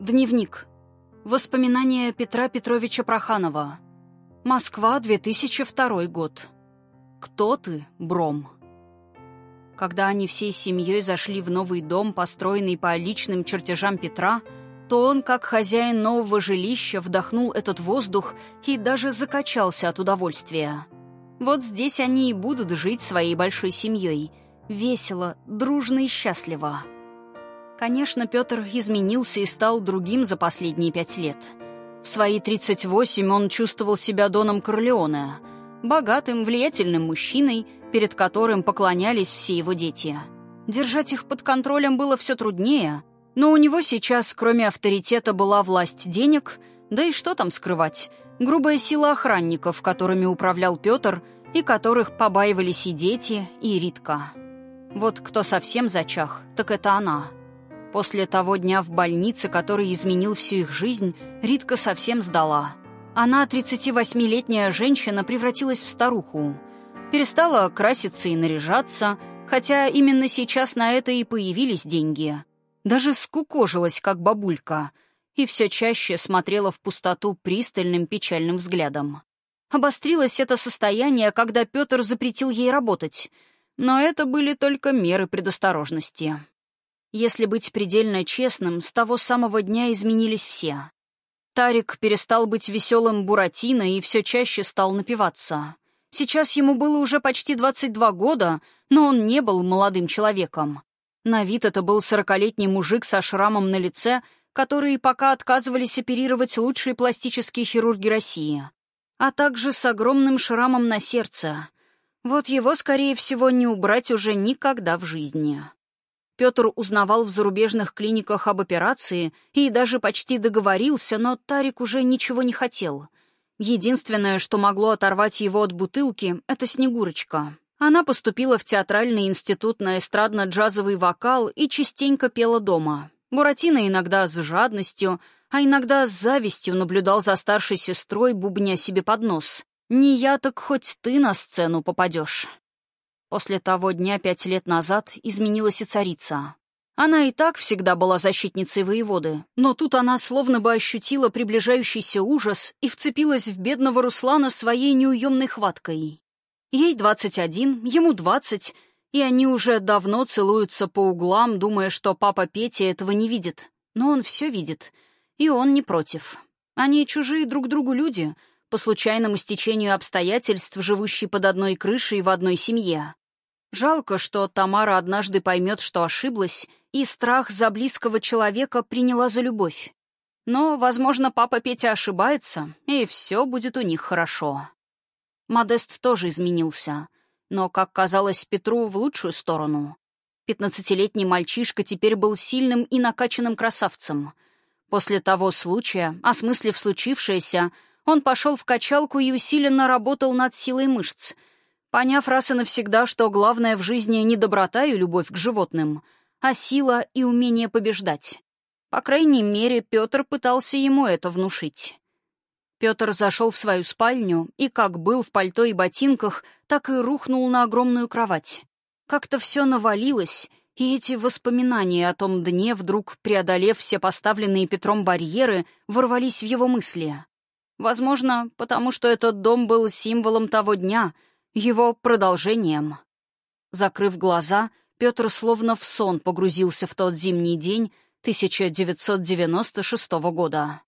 Дневник. Воспоминания Петра Петровича Проханова. Москва, 2002 год. «Кто ты, Бром?» Когда они всей семьей зашли в новый дом, построенный по личным чертежам Петра, то он, как хозяин нового жилища, вдохнул этот воздух и даже закачался от удовольствия. Вот здесь они и будут жить своей большой семьей. Весело, дружно и счастливо. Конечно, Петр изменился и стал другим за последние пять лет. В свои 38 он чувствовал себя Доном Корлеоне, богатым, влиятельным мужчиной, перед которым поклонялись все его дети. Держать их под контролем было все труднее, но у него сейчас, кроме авторитета, была власть денег, да и что там скрывать, грубая сила охранников, которыми управлял Петр, и которых побаивались и дети, и Ритка. Вот кто совсем зачах, так это она — После того дня в больнице, который изменил всю их жизнь, Ритка совсем сдала. Она, 38-летняя женщина, превратилась в старуху. Перестала краситься и наряжаться, хотя именно сейчас на это и появились деньги. Даже скукожилась, как бабулька, и все чаще смотрела в пустоту пристальным печальным взглядом. Обострилось это состояние, когда Петр запретил ей работать, но это были только меры предосторожности. Если быть предельно честным, с того самого дня изменились все. Тарик перестал быть веселым Буратино и все чаще стал напиваться. Сейчас ему было уже почти 22 года, но он не был молодым человеком. На вид это был сорокалетний мужик со шрамом на лице, которые пока отказывались оперировать лучшие пластические хирурги России, а также с огромным шрамом на сердце. Вот его, скорее всего, не убрать уже никогда в жизни. Петр узнавал в зарубежных клиниках об операции и даже почти договорился, но Тарик уже ничего не хотел. Единственное, что могло оторвать его от бутылки, — это Снегурочка. Она поступила в театральный институт на эстрадно-джазовый вокал и частенько пела дома. Буратино иногда с жадностью, а иногда с завистью наблюдал за старшей сестрой, бубня себе под нос. «Не я, так хоть ты на сцену попадешь». После того дня пять лет назад изменилась и царица. Она и так всегда была защитницей воеводы, но тут она словно бы ощутила приближающийся ужас и вцепилась в бедного Руслана своей неуемной хваткой. Ей двадцать один, ему двадцать, и они уже давно целуются по углам, думая, что папа Петя этого не видит. Но он все видит, и он не против. Они чужие друг другу люди, по случайному стечению обстоятельств, живущие под одной крышей в одной семье. Жалко, что Тамара однажды поймет, что ошиблась, и страх за близкого человека приняла за любовь. Но, возможно, папа Петя ошибается, и все будет у них хорошо. Модест тоже изменился, но, как казалось Петру, в лучшую сторону. Пятнадцатилетний мальчишка теперь был сильным и накачанным красавцем. После того случая, осмыслив случившееся, он пошел в качалку и усиленно работал над силой мышц — Поняв раз и навсегда, что главное в жизни не доброта и любовь к животным, а сила и умение побеждать. По крайней мере, Петр пытался ему это внушить. Петр зашел в свою спальню и, как был в пальто и ботинках, так и рухнул на огромную кровать. Как-то все навалилось, и эти воспоминания о том дне, вдруг преодолев все поставленные Петром барьеры, ворвались в его мысли. Возможно, потому что этот дом был символом того дня — его продолжением. Закрыв глаза, Петр словно в сон погрузился в тот зимний день 1996 года.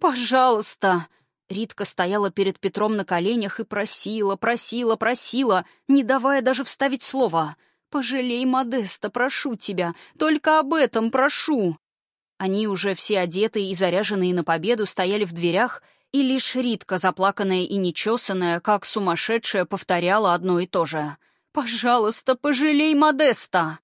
«Пожалуйста!» Ритка стояла перед Петром на коленях и просила, просила, просила, не давая даже вставить слово. «Пожалей Модеста, прошу тебя, только об этом прошу!» Они уже все одетые и заряженные на победу стояли в дверях и лишь Ритка, заплаканная и нечесанная, как сумасшедшая, повторяла одно и то же. «Пожалуйста, пожалей Модеста!»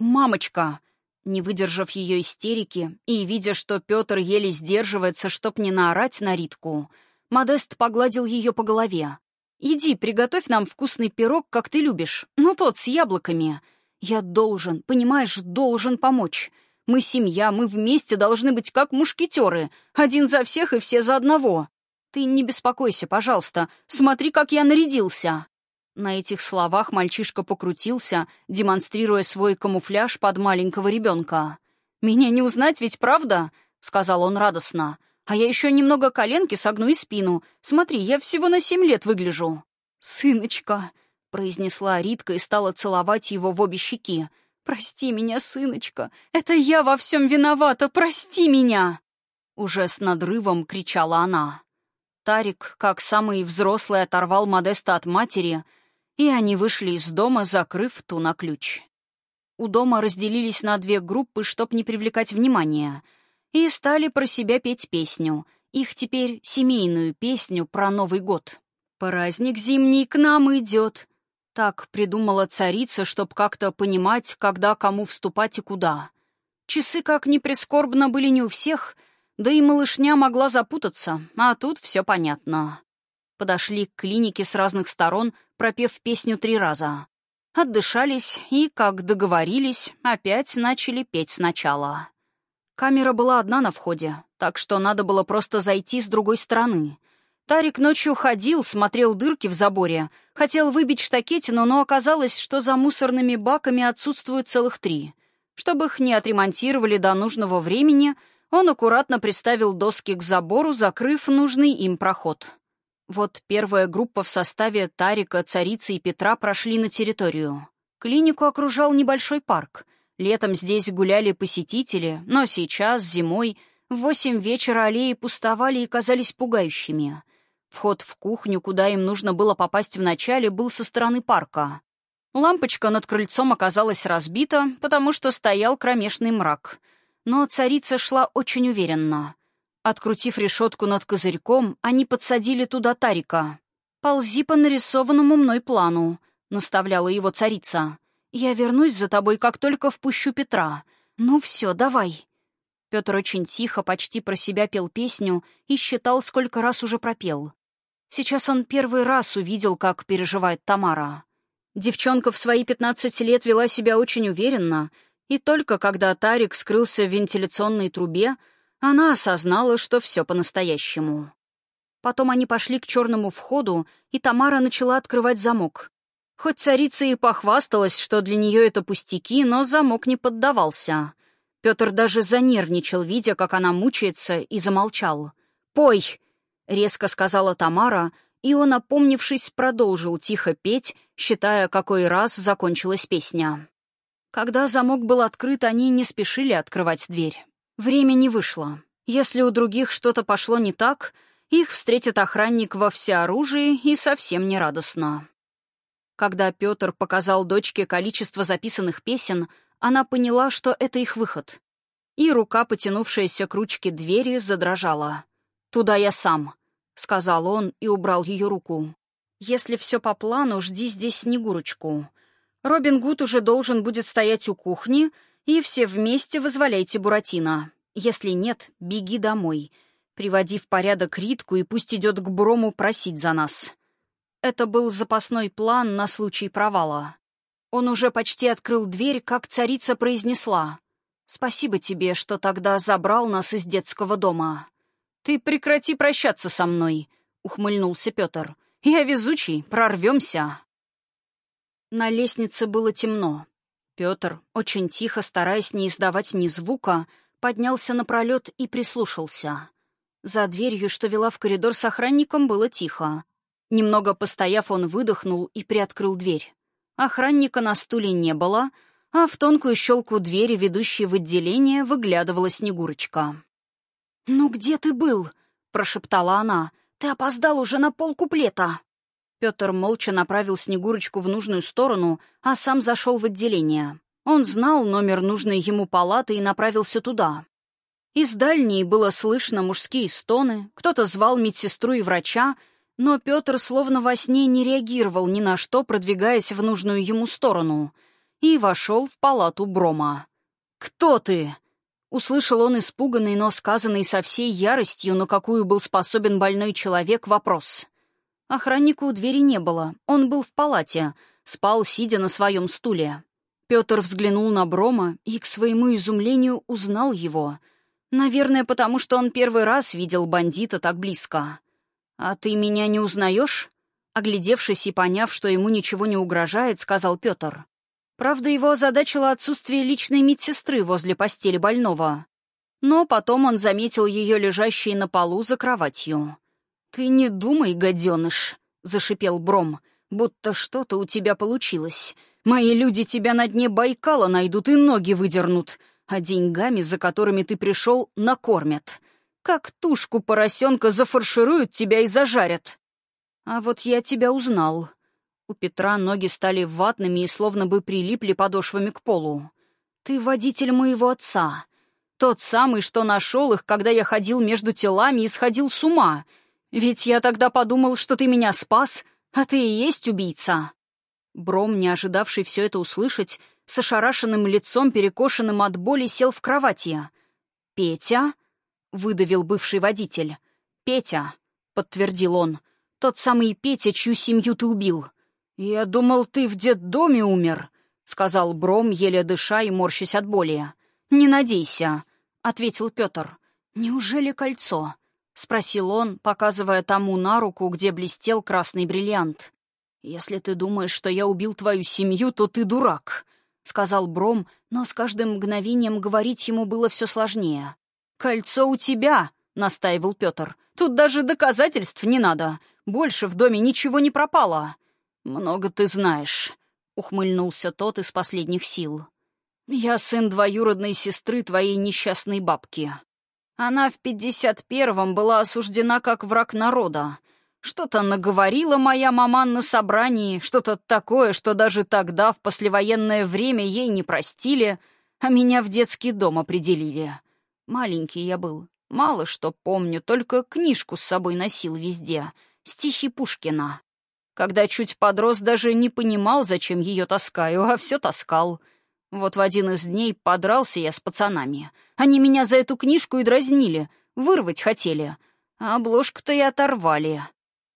«Мамочка!» Не выдержав ее истерики и видя, что Петр еле сдерживается, чтоб не наорать на Ритку, Модест погладил ее по голове. «Иди, приготовь нам вкусный пирог, как ты любишь. Ну, тот с яблоками. Я должен, понимаешь, должен помочь. Мы семья, мы вместе должны быть как мушкетеры. Один за всех и все за одного. Ты не беспокойся, пожалуйста. Смотри, как я нарядился». На этих словах мальчишка покрутился, демонстрируя свой камуфляж под маленького ребенка. Меня не узнать ведь, правда?» — сказал он радостно. «А я еще немного коленки согну и спину. Смотри, я всего на семь лет выгляжу». «Сыночка», — произнесла Ритка и стала целовать его в обе щеки. «Прости меня, сыночка. Это я во всем виновата. Прости меня!» Уже с надрывом кричала она. Тарик, как самый взрослый, оторвал Модеста от матери, и они вышли из дома, закрыв ту на ключ. У дома разделились на две группы, чтоб не привлекать внимания, и стали про себя петь песню, их теперь семейную песню про Новый год. «Праздник зимний к нам идет», так придумала царица, чтоб как-то понимать, когда кому вступать и куда. Часы, как ни прискорбно, были не у всех — да и малышня могла запутаться, а тут все понятно. Подошли к клинике с разных сторон, пропев песню три раза. Отдышались и, как договорились, опять начали петь сначала. Камера была одна на входе, так что надо было просто зайти с другой стороны. Тарик ночью ходил, смотрел дырки в заборе, хотел выбить штакетину, но оказалось, что за мусорными баками отсутствуют целых три. Чтобы их не отремонтировали до нужного времени — он аккуратно приставил доски к забору, закрыв нужный им проход. Вот первая группа в составе Тарика, Царицы и Петра прошли на территорию. Клинику окружал небольшой парк. Летом здесь гуляли посетители, но сейчас, зимой, в восемь вечера аллеи пустовали и казались пугающими. Вход в кухню, куда им нужно было попасть вначале, был со стороны парка. Лампочка над крыльцом оказалась разбита, потому что стоял кромешный мрак — но царица шла очень уверенно. Открутив решетку над козырьком, они подсадили туда Тарика. «Ползи по нарисованному мной плану», — наставляла его царица. «Я вернусь за тобой, как только впущу Петра. Ну все, давай». Петр очень тихо, почти про себя пел песню и считал, сколько раз уже пропел. Сейчас он первый раз увидел, как переживает Тамара. Девчонка в свои пятнадцать лет вела себя очень уверенно — и только когда Тарик скрылся в вентиляционной трубе, она осознала, что все по-настоящему. Потом они пошли к черному входу, и Тамара начала открывать замок. Хоть царица и похвасталась, что для нее это пустяки, но замок не поддавался. Петр даже занервничал, видя, как она мучается, и замолчал. «Пой!» — резко сказала Тамара, и он, опомнившись, продолжил тихо петь, считая, какой раз закончилась песня. Когда замок был открыт, они не спешили открывать дверь. Время не вышло. Если у других что-то пошло не так, их встретит охранник во всеоружии и совсем не радостно. Когда Петр показал дочке количество записанных песен, она поняла, что это их выход. И рука, потянувшаяся к ручке двери, задрожала. «Туда я сам», — сказал он и убрал ее руку. «Если все по плану, жди здесь Снегурочку. Робин Гуд уже должен будет стоять у кухни, и все вместе вызволяйте Буратино. Если нет, беги домой. Приводи в порядок Ритку и пусть идет к Брому просить за нас. Это был запасной план на случай провала. Он уже почти открыл дверь, как царица произнесла. «Спасибо тебе, что тогда забрал нас из детского дома». «Ты прекрати прощаться со мной», — ухмыльнулся Петр. «Я везучий, прорвемся». На лестнице было темно. Петр, очень тихо, стараясь не издавать ни звука, поднялся напролет и прислушался. За дверью, что вела в коридор с охранником, было тихо. Немного постояв, он выдохнул и приоткрыл дверь. Охранника на стуле не было, а в тонкую щелку двери, ведущей в отделение, выглядывала Снегурочка. «Ну где ты был?» — прошептала она. «Ты опоздал уже на полкуплета». Петр молча направил Снегурочку в нужную сторону, а сам зашел в отделение. Он знал номер нужной ему палаты и направился туда. Из дальней было слышно мужские стоны, кто-то звал медсестру и врача, но Петр словно во сне не реагировал ни на что, продвигаясь в нужную ему сторону, и вошел в палату Брома. «Кто ты?» Услышал он испуганный, но сказанный со всей яростью, на какую был способен больной человек, вопрос. Охранника у двери не было, он был в палате, спал, сидя на своем стуле. Петр взглянул на Брома и, к своему изумлению, узнал его. Наверное, потому что он первый раз видел бандита так близко. «А ты меня не узнаешь?» Оглядевшись и поняв, что ему ничего не угрожает, сказал Петр. Правда, его озадачило отсутствие личной медсестры возле постели больного. Но потом он заметил ее лежащей на полу за кроватью. «Ты не думай, гаденыш», — зашипел Бром, — «будто что-то у тебя получилось. Мои люди тебя на дне Байкала найдут и ноги выдернут, а деньгами, за которыми ты пришел, накормят. Как тушку поросенка зафаршируют тебя и зажарят. А вот я тебя узнал. У Петра ноги стали ватными и словно бы прилипли подошвами к полу. Ты водитель моего отца. Тот самый, что нашел их, когда я ходил между телами и сходил с ума. Ведь я тогда подумал, что ты меня спас, а ты и есть убийца. Бром, не ожидавший все это услышать, с ошарашенным лицом, перекошенным от боли, сел в кровати. «Петя?» — выдавил бывший водитель. «Петя», — подтвердил он, — «тот самый Петя, чью семью ты убил». «Я думал, ты в детдоме умер», — сказал Бром, еле дыша и морщась от боли. «Не надейся», — ответил Петр. «Неужели кольцо?» — спросил он, показывая тому на руку, где блестел красный бриллиант. «Если ты думаешь, что я убил твою семью, то ты дурак», — сказал Бром, но с каждым мгновением говорить ему было все сложнее. «Кольцо у тебя», — настаивал Петр. «Тут даже доказательств не надо. Больше в доме ничего не пропало». «Много ты знаешь», — ухмыльнулся тот из последних сил. «Я сын двоюродной сестры твоей несчастной бабки. Она в пятьдесят первом была осуждена как враг народа, что-то наговорила моя маман на собрании, что-то такое, что даже тогда, в послевоенное время, ей не простили, а меня в детский дом определили. Маленький я был, мало что помню, только книжку с собой носил везде, стихи Пушкина. Когда чуть подрос, даже не понимал, зачем ее таскаю, а все таскал. Вот в один из дней подрался я с пацанами. Они меня за эту книжку и дразнили, вырвать хотели. А обложку-то и оторвали.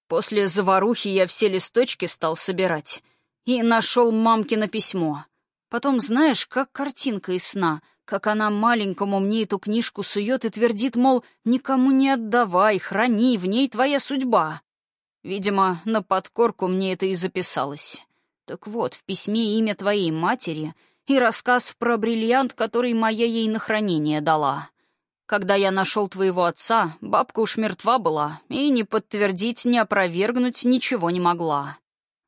После заварухи я все листочки стал собирать и нашел мамкино письмо. Потом, знаешь, как картинка из сна, как она маленькому мне эту книжку сует и твердит, мол, никому не отдавай, храни, в ней твоя судьба. Видимо, на подкорку мне это и записалось. Так вот, в письме имя твоей матери и рассказ про бриллиант, который моя ей на хранение дала. Когда я нашел твоего отца, бабка уж мертва была, и не подтвердить, не опровергнуть ничего не могла.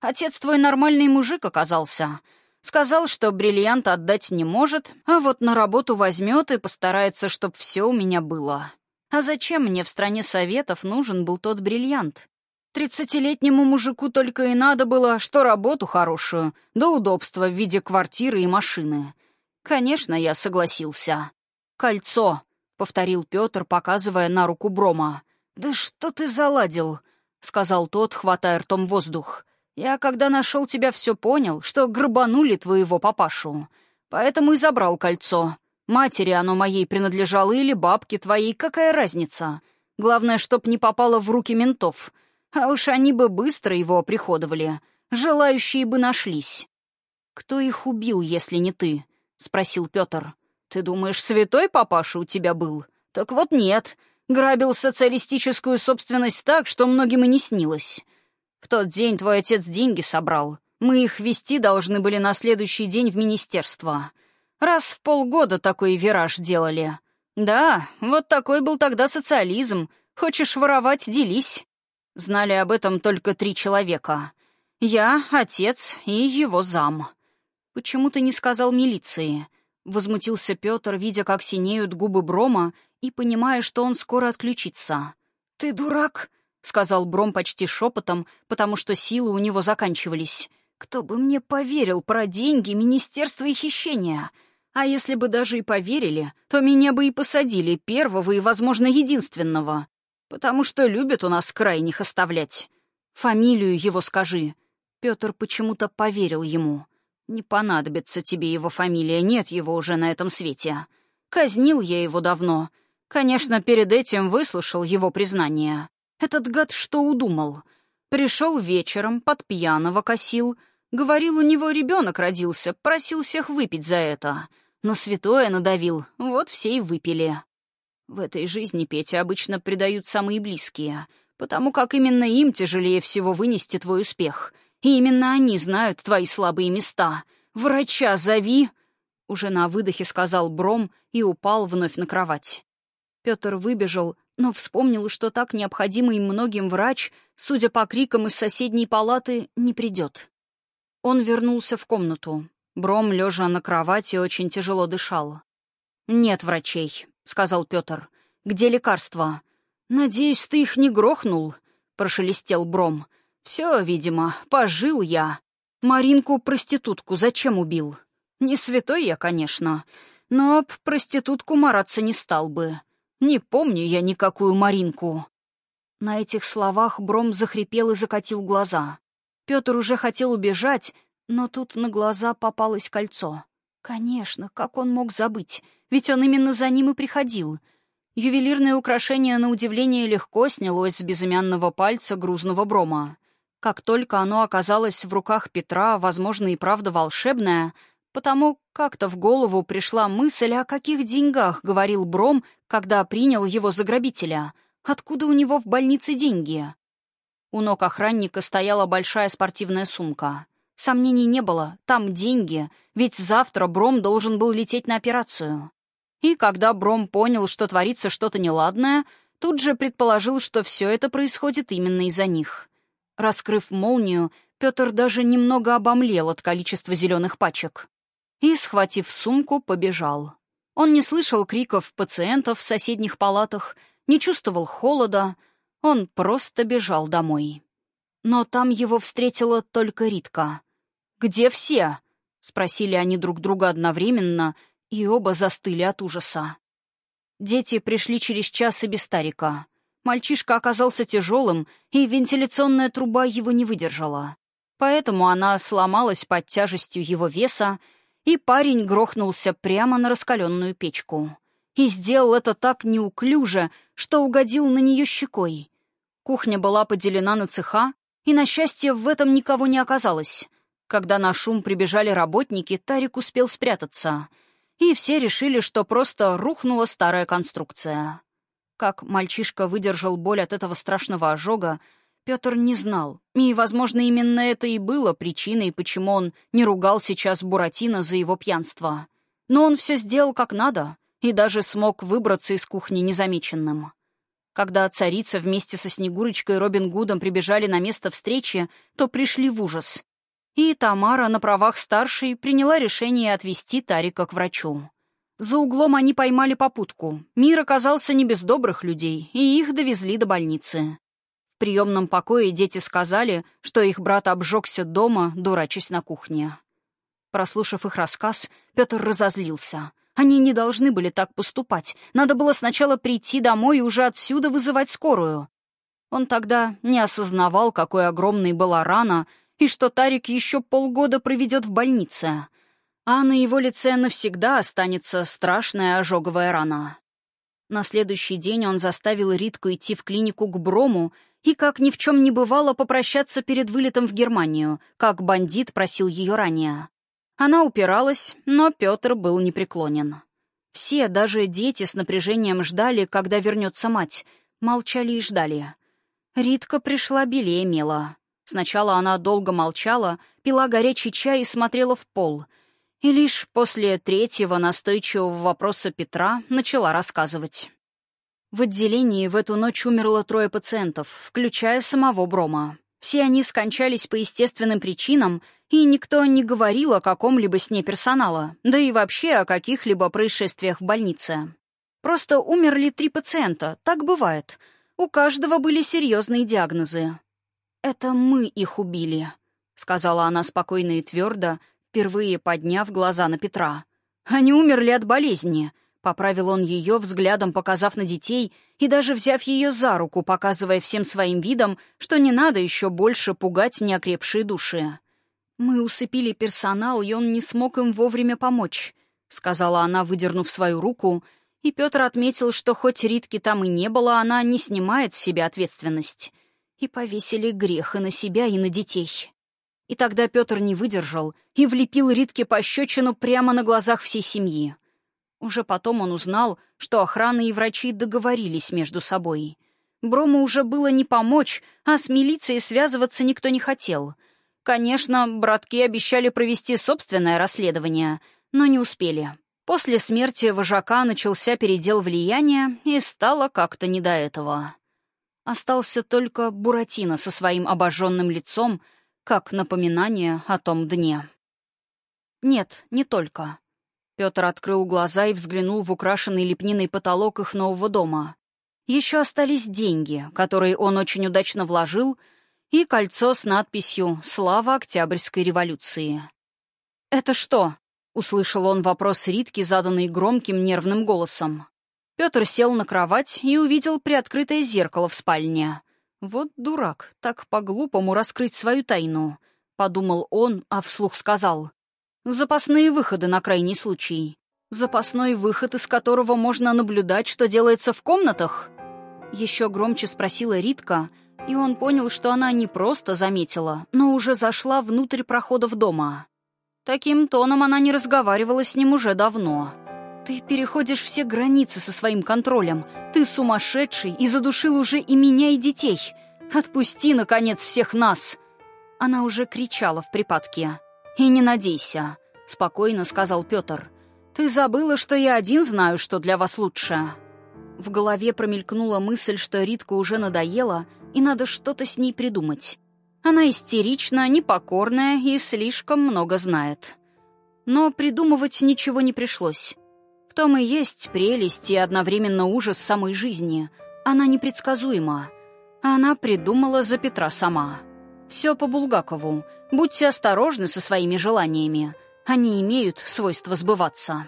Отец твой нормальный мужик оказался. Сказал, что бриллиант отдать не может, а вот на работу возьмет и постарается, чтоб все у меня было. А зачем мне в стране советов нужен был тот бриллиант? Тридцатилетнему мужику только и надо было, что работу хорошую, да удобства в виде квартиры и машины. Конечно, я согласился. Кольцо повторил Петр, показывая на руку Брома. «Да что ты заладил?» — сказал тот, хватая ртом воздух. «Я, когда нашел тебя, все понял, что грабанули твоего папашу. Поэтому и забрал кольцо. Матери оно моей принадлежало или бабке твоей, какая разница? Главное, чтоб не попало в руки ментов. А уж они бы быстро его приходовали. Желающие бы нашлись». «Кто их убил, если не ты?» — спросил Петр. «Ты думаешь, святой папаша у тебя был? Так вот нет. Грабил социалистическую собственность так, что многим и не снилось. В тот день твой отец деньги собрал. Мы их вести должны были на следующий день в министерство. Раз в полгода такой вираж делали. Да, вот такой был тогда социализм. Хочешь воровать — делись». Знали об этом только три человека. Я, отец и его зам. Почему ты не сказал милиции? Возмутился Петр, видя, как синеют губы Брома, и понимая, что он скоро отключится. «Ты дурак!» — сказал Бром почти шепотом, потому что силы у него заканчивались. «Кто бы мне поверил про деньги, министерство и хищения? А если бы даже и поверили, то меня бы и посадили первого и, возможно, единственного. Потому что любят у нас крайних оставлять. Фамилию его скажи». Петр почему-то поверил ему. Не понадобится тебе его фамилия, нет его уже на этом свете. Казнил я его давно. Конечно, перед этим выслушал его признание. Этот гад что удумал? Пришел вечером, под пьяного косил. Говорил, у него ребенок родился, просил всех выпить за это. Но святое надавил, вот все и выпили. В этой жизни Петя обычно предают самые близкие, потому как именно им тяжелее всего вынести твой успех — и именно они знают твои слабые места. Врача зови!» Уже на выдохе сказал Бром и упал вновь на кровать. Петр выбежал, но вспомнил, что так необходимый многим врач, судя по крикам из соседней палаты, не придет. Он вернулся в комнату. Бром, лежа на кровати, очень тяжело дышал. «Нет врачей», — сказал Петр. «Где лекарства?» «Надеюсь, ты их не грохнул?» — прошелестел Бром. «Все, видимо, пожил я. Маринку-проститутку зачем убил? Не святой я, конечно, но об проститутку мараться не стал бы. Не помню я никакую Маринку». На этих словах Бром захрипел и закатил глаза. Петр уже хотел убежать, но тут на глаза попалось кольцо. Конечно, как он мог забыть? Ведь он именно за ним и приходил. Ювелирное украшение, на удивление, легко снялось с безымянного пальца грузного брома. Как только оно оказалось в руках Петра, возможно, и правда волшебное, потому как-то в голову пришла мысль, о каких деньгах говорил Бром, когда принял его за грабителя. Откуда у него в больнице деньги? У ног охранника стояла большая спортивная сумка. Сомнений не было, там деньги, ведь завтра Бром должен был лететь на операцию. И когда Бром понял, что творится что-то неладное, тут же предположил, что все это происходит именно из-за них. Раскрыв молнию, Петр даже немного обомлел от количества зеленых пачек. И, схватив сумку, побежал. Он не слышал криков пациентов в соседних палатах, не чувствовал холода, он просто бежал домой. Но там его встретила только Ритка. «Где все?» — спросили они друг друга одновременно — и оба застыли от ужаса. Дети пришли через час и без старика. Мальчишка оказался тяжелым, и вентиляционная труба его не выдержала. Поэтому она сломалась под тяжестью его веса, и парень грохнулся прямо на раскаленную печку. И сделал это так неуклюже, что угодил на нее щекой. Кухня была поделена на цеха, и, на счастье, в этом никого не оказалось. Когда на шум прибежали работники, Тарик успел спрятаться — и все решили, что просто рухнула старая конструкция. Как мальчишка выдержал боль от этого страшного ожога, Петр не знал, и, возможно, именно это и было причиной, почему он не ругал сейчас Буратино за его пьянство. Но он все сделал как надо и даже смог выбраться из кухни незамеченным. Когда царица вместе со Снегурочкой и Робин Гудом прибежали на место встречи, то пришли в ужас. И Тамара на правах старшей приняла решение отвезти Тарика к врачу. За углом они поймали попутку. Мир оказался не без добрых людей, и их довезли до больницы. В приемном покое дети сказали, что их брат обжегся дома, дурачась на кухне. Прослушав их рассказ, Петр разозлился. Они не должны были так поступать. Надо было сначала прийти домой и уже отсюда вызывать скорую. Он тогда не осознавал, какой огромной была рана — и что Тарик еще полгода проведет в больнице, а на его лице навсегда останется страшная ожоговая рана. На следующий день он заставил Ритку идти в клинику к Брому и, как ни в чем не бывало, попрощаться перед вылетом в Германию, как бандит просил ее ранее. Она упиралась, но Петр был непреклонен. Все, даже дети, с напряжением ждали, когда вернется мать. Молчали и ждали. Ритка пришла белее мела. Сначала она долго молчала, пила горячий чай и смотрела в пол. И лишь после третьего настойчивого вопроса Петра начала рассказывать. В отделении в эту ночь умерло трое пациентов, включая самого Брома. Все они скончались по естественным причинам, и никто не говорил о каком-либо сне персонала, да и вообще о каких-либо происшествиях в больнице. Просто умерли три пациента, так бывает. У каждого были серьезные диагнозы. «Это мы их убили», — сказала она спокойно и твердо, впервые подняв глаза на Петра. «Они умерли от болезни», — поправил он ее, взглядом показав на детей и даже взяв ее за руку, показывая всем своим видом, что не надо еще больше пугать неокрепшие души. «Мы усыпили персонал, и он не смог им вовремя помочь», — сказала она, выдернув свою руку, и Петр отметил, что хоть Ритки там и не было, она не снимает с себя ответственность и повесили грех и на себя, и на детей. И тогда Петр не выдержал и влепил Ритке пощечину прямо на глазах всей семьи. Уже потом он узнал, что охрана и врачи договорились между собой. Брому уже было не помочь, а с милицией связываться никто не хотел. Конечно, братки обещали провести собственное расследование, но не успели. После смерти вожака начался передел влияния, и стало как-то не до этого. Остался только Буратино со своим обожженным лицом, как напоминание о том дне. Нет, не только. Петр открыл глаза и взглянул в украшенный лепниной потолок их нового дома. Еще остались деньги, которые он очень удачно вложил, и кольцо с надписью «Слава Октябрьской революции». «Это что?» — услышал он вопрос Ритки, заданный громким нервным голосом. Петр сел на кровать и увидел приоткрытое зеркало в спальне. «Вот дурак, так по-глупому раскрыть свою тайну», — подумал он, а вслух сказал. «Запасные выходы на крайний случай. Запасной выход, из которого можно наблюдать, что делается в комнатах?» Еще громче спросила Ритка, и он понял, что она не просто заметила, но уже зашла внутрь проходов дома. Таким тоном она не разговаривала с ним уже давно. «Ты переходишь все границы со своим контролем. Ты сумасшедший и задушил уже и меня, и детей. Отпусти, наконец, всех нас!» Она уже кричала в припадке. «И не надейся», — спокойно сказал Петр. «Ты забыла, что я один знаю, что для вас лучше». В голове промелькнула мысль, что Ритка уже надоела, и надо что-то с ней придумать. Она истерична, непокорная и слишком много знает. Но придумывать ничего не пришлось. В том и есть прелесть и одновременно ужас самой жизни. Она непредсказуема. Она придумала за Петра сама. Все по Булгакову. Будьте осторожны со своими желаниями. Они имеют свойство сбываться.